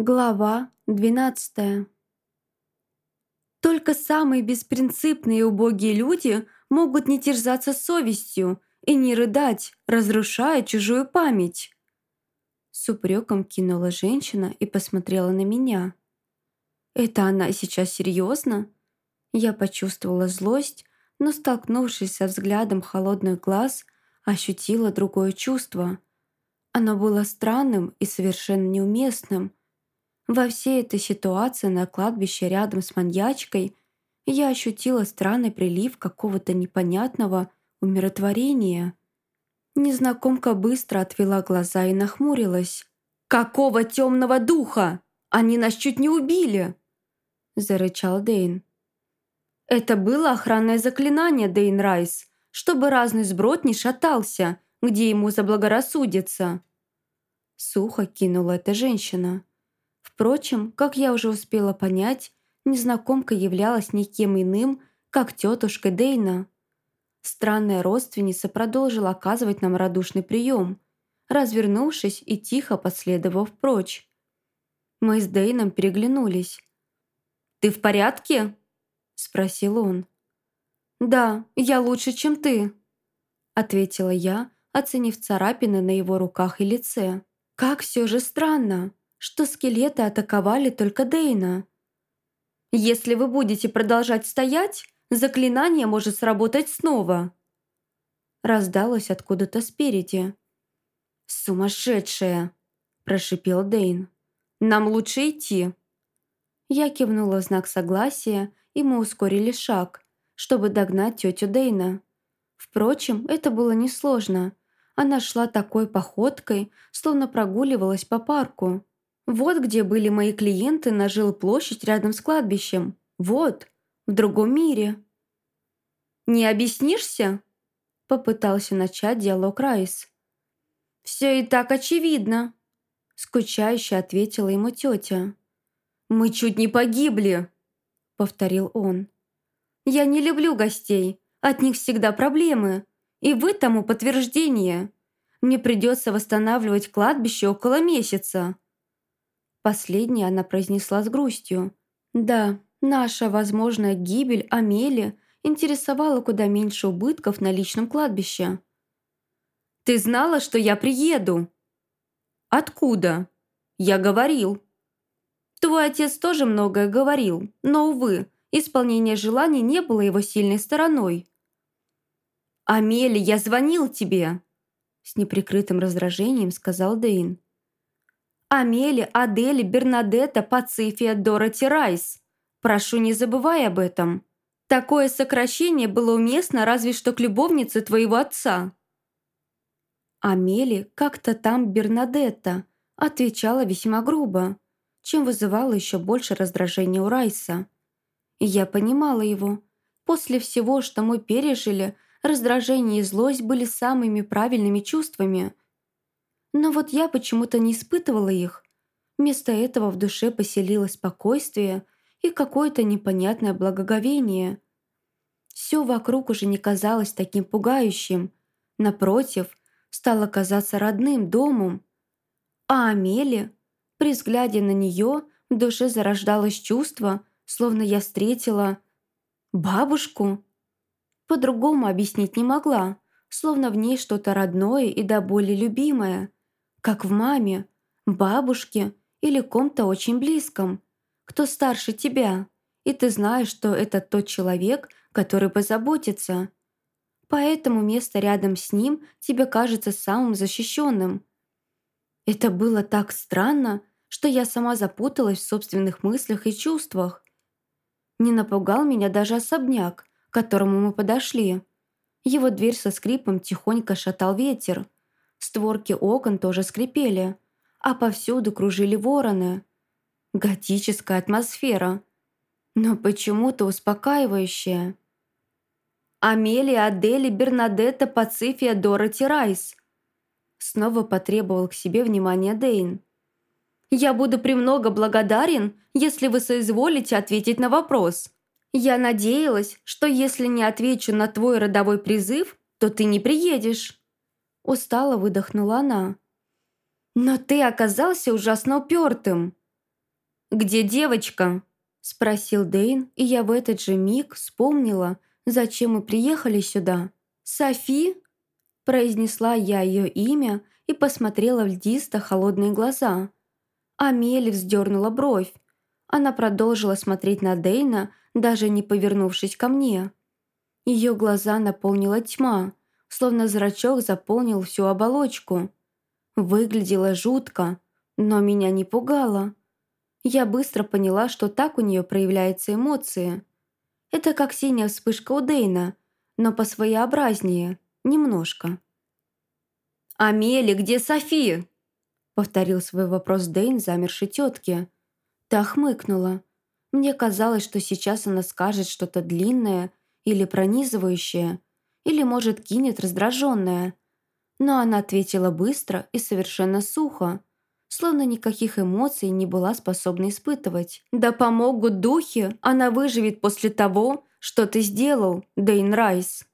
Глава 12 Только самые беспринципные и убогие люди могут не терзаться совестью и не рыдать, разрушая чужую память. С упреком кинула женщина и посмотрела на меня. «Это она сейчас серьезно?» Я почувствовала злость, но, столкнувшись со взглядом холодных глаз, ощутила другое чувство. Оно было странным и совершенно неуместным – во всей этой ситуации на кладбище рядом с маньячкой я ощутила странный прилив какого-то непонятного умиротворения. Незнакомка быстро отвела глаза и нахмурилась. «Какого темного духа? Они нас чуть не убили!» зарычал Дейн. «Это было охранное заклинание, Дейн Райс, чтобы разный сброд не шатался, где ему заблагорассудится». Сухо кинула эта женщина. Впрочем, как я уже успела понять, незнакомка являлась никем иным, как тетушка Дейна. Странная родственница продолжила оказывать нам радушный прием, развернувшись и тихо последовав прочь. Мы с Дейном переглянулись. «Ты в порядке?» – спросил он. «Да, я лучше, чем ты», – ответила я, оценив царапины на его руках и лице. «Как все же странно что скелеты атаковали только Дейна. «Если вы будете продолжать стоять, заклинание может сработать снова!» Раздалось откуда-то спереди. «Сумасшедшая!» – прошипел Дейн. «Нам лучше идти!» Я кивнула в знак согласия, и мы ускорили шаг, чтобы догнать тетю Дейна. Впрочем, это было несложно. Она шла такой походкой, словно прогуливалась по парку. Вот где были мои клиенты на жилплощадь рядом с кладбищем. Вот, в другом мире. «Не объяснишься?» Попытался начать диалог Райс. «Все и так очевидно», скучающе ответила ему тетя. «Мы чуть не погибли», повторил он. «Я не люблю гостей, от них всегда проблемы, и вы тому подтверждение. Мне придется восстанавливать кладбище около месяца». Последнее она произнесла с грустью. «Да, наша возможная гибель Амели интересовала куда меньше убытков на личном кладбище». «Ты знала, что я приеду?» «Откуда?» «Я говорил». «Твой отец тоже многое говорил, но, увы, исполнение желаний не было его сильной стороной». «Амели, я звонил тебе!» С неприкрытым раздражением сказал Дейн. Амели, Адели, Бернадетта, Пацифия, Дороти Райс. Прошу, не забывай об этом. Такое сокращение было уместно разве что к любовнице твоего отца». Амели, как-то там Бернадетта, отвечала весьма грубо, чем вызывало еще больше раздражения у Райса. И я понимала его. После всего, что мы пережили, раздражение и злость были самыми правильными чувствами – но вот я почему-то не испытывала их. Вместо этого в душе поселилось спокойствие и какое-то непонятное благоговение. Все вокруг уже не казалось таким пугающим. Напротив, стало казаться родным домом. А Амелия, при взгляде на нее, в душе зарождалось чувство, словно я встретила бабушку. По-другому объяснить не могла, словно в ней что-то родное и до боли любимое – как в маме, бабушке или ком-то очень близком, кто старше тебя, и ты знаешь, что это тот человек, который позаботится. Поэтому место рядом с ним тебе кажется самым защищенным. Это было так странно, что я сама запуталась в собственных мыслях и чувствах. Не напугал меня даже особняк, к которому мы подошли. Его дверь со скрипом тихонько шатал ветер, Створки окон тоже скрипели, а повсюду кружили вороны. Готическая атмосфера, но почему-то успокаивающая. Амелия, Адели, Бернадетта, Пацифия, Дороти Райс. Снова потребовал к себе внимания Дейн. «Я буду премного благодарен, если вы соизволите ответить на вопрос. Я надеялась, что если не отвечу на твой родовой призыв, то ты не приедешь». Устало выдохнула она. «Но ты оказался ужасно упертым!» где девочка?» – спросил Дейн, и я в этот же миг вспомнила, зачем мы приехали сюда. «Софи?» – произнесла я ее имя и посмотрела в льдисто холодные глаза. Амели вздернула бровь. Она продолжила смотреть на Дейна, даже не повернувшись ко мне. Ее глаза наполнила тьма, словно зрачок заполнил всю оболочку. Выглядело жутко, но меня не пугало. Я быстро поняла, что так у нее проявляются эмоции. Это как синяя вспышка у Дейна, но посвоеобразнее, немножко. «Амели, где Софи?» Повторил свой вопрос Дейн замершей тетке. Та хмыкнула. Мне казалось, что сейчас она скажет что-то длинное или пронизывающее, или, может, кинет раздраженное. Но она ответила быстро и совершенно сухо, словно никаких эмоций не была способна испытывать. «Да помогут духи, она выживет после того, что ты сделал, Дейн Райс».